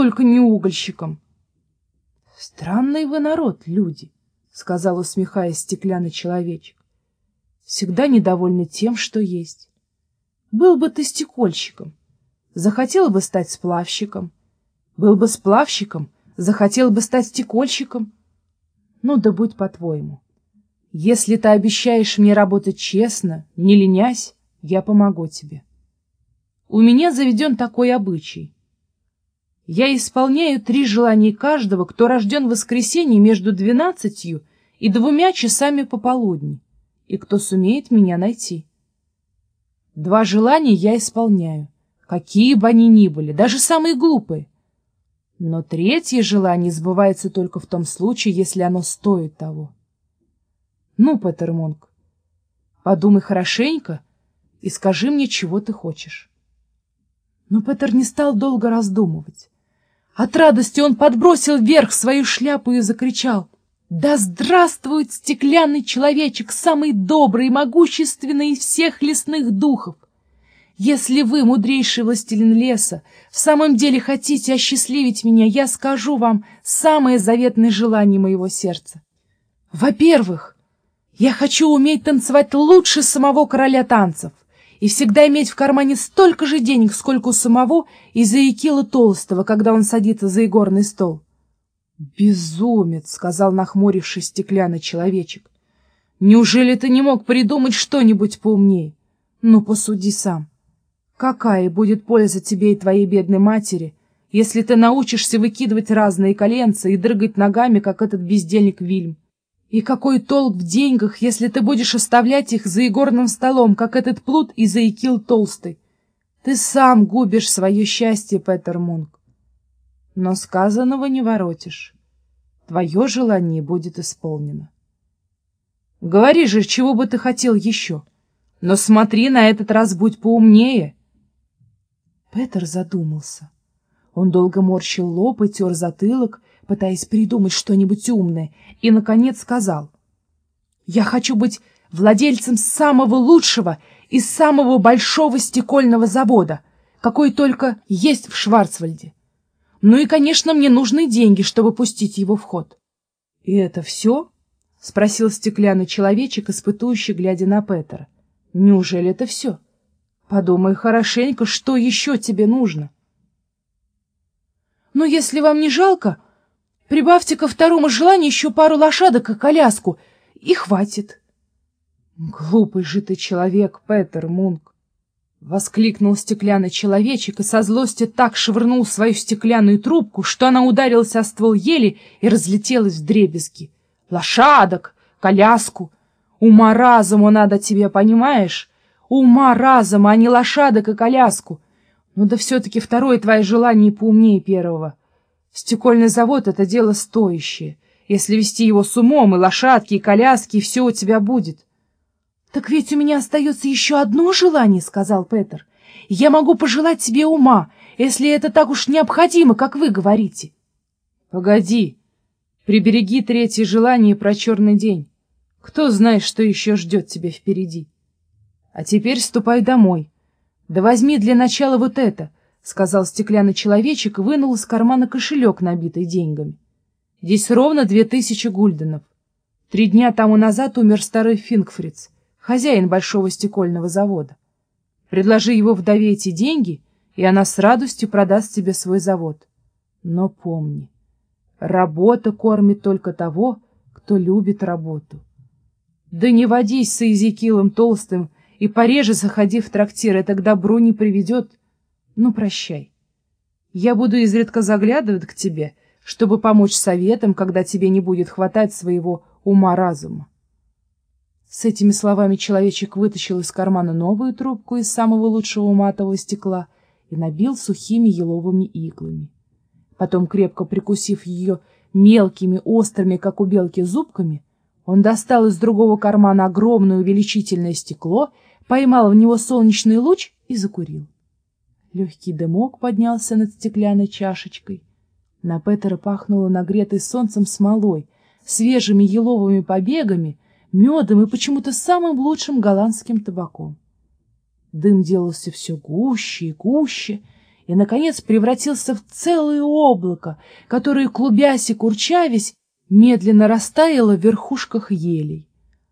только не угольщиком. — Странный вы народ, люди, — сказал, усмехаясь стеклянный человечек. — Всегда недовольны тем, что есть. Был бы ты стекольщиком, захотел бы стать сплавщиком. Был бы сплавщиком, захотел бы стать стекольщиком. Ну да будь по-твоему. Если ты обещаешь мне работать честно, не ленясь, я помогу тебе. У меня заведен такой обычай. Я исполняю три желания каждого, кто рожден в воскресенье между двенадцатью и двумя часами пополудни, и кто сумеет меня найти. Два желания я исполняю, какие бы они ни были, даже самые глупые. Но третье желание сбывается только в том случае, если оно стоит того. Ну, Петер Монк, подумай хорошенько и скажи мне, чего ты хочешь. Но Петер не стал долго раздумывать. От радости он подбросил вверх свою шляпу и закричал. «Да здравствует стеклянный человечек, самый добрый и могущественный из всех лесных духов! Если вы, мудрейший властелин леса, в самом деле хотите осчастливить меня, я скажу вам самое заветное желание моего сердца. Во-первых, я хочу уметь танцевать лучше самого короля танцев и всегда иметь в кармане столько же денег, сколько у самого Изаикила Толстого, когда он садится за игорный стол. «Безумец!» — сказал нахмурившись стеклянный человечек. «Неужели ты не мог придумать что-нибудь поумнее? Ну, посуди сам. Какая будет польза тебе и твоей бедной матери, если ты научишься выкидывать разные коленца и дрыгать ногами, как этот бездельник Вильм? И какой толк в деньгах, если ты будешь оставлять их за игорным столом, как этот плут и заикил толстый? Ты сам губишь свое счастье, Петер Мунк. Но сказанного не воротишь. Твое желание будет исполнено. Говори же, чего бы ты хотел еще. Но смотри, на этот раз будь поумнее. Петер задумался. Он долго морщил лоб и тер затылок, пытаясь придумать что-нибудь умное, и, наконец, сказал. «Я хочу быть владельцем самого лучшего и самого большого стекольного завода, какой только есть в Шварцвальде. Ну и, конечно, мне нужны деньги, чтобы пустить его в ход». «И это все?» — спросил стеклянный человечек, испытующий, глядя на Петера. «Неужели это все? Подумай хорошенько, что еще тебе нужно?» «Ну, если вам не жалко...» Прибавьте ко второму желанию еще пару лошадок и коляску, и хватит. — Глупый же ты человек, Петер Мунк! — воскликнул стеклянный человечек и со злости так швырнул свою стеклянную трубку, что она ударилась о ствол ели и разлетелась в дребезги. — Лошадок, коляску! Ума разуму надо тебе, понимаешь? Ума разума, а не лошадок и коляску! Ну да все-таки второе твое желание поумнее первого — Стекольный завод — это дело стоящее. Если вести его с умом, и лошадки, и коляски, и все у тебя будет. — Так ведь у меня остается еще одно желание, — сказал Петер. — Я могу пожелать себе ума, если это так уж необходимо, как вы говорите. — Погоди, прибереги третье желание про черный день. Кто знает, что еще ждет тебя впереди. А теперь ступай домой. Да возьми для начала вот это —— сказал стеклянный человечек и вынул из кармана кошелек, набитый деньгами. «Здесь ровно две тысячи гульденов. Три дня тому назад умер старый Фингфриц, хозяин большого стекольного завода. Предложи его вдове эти деньги, и она с радостью продаст тебе свой завод. Но помни, работа кормит только того, кто любит работу. Да не водись с Иезекиилом Толстым и пореже заходи в трактир, это к добру не приведет». Ну, прощай. Я буду изредка заглядывать к тебе, чтобы помочь советам, когда тебе не будет хватать своего ума-разума. С этими словами человечек вытащил из кармана новую трубку из самого лучшего матового стекла и набил сухими еловыми иглами. Потом, крепко прикусив ее мелкими, острыми, как у белки, зубками, он достал из другого кармана огромное увеличительное стекло, поймал в него солнечный луч и закурил. Легкий дымок поднялся над стеклянной чашечкой. На Петера пахнуло нагретой солнцем смолой, свежими еловыми побегами, медом и почему-то самым лучшим голландским табаком. Дым делался все гуще и гуще, и, наконец, превратился в целое облако, которое, клубясь и курчавясь, медленно растаяло в верхушках елей.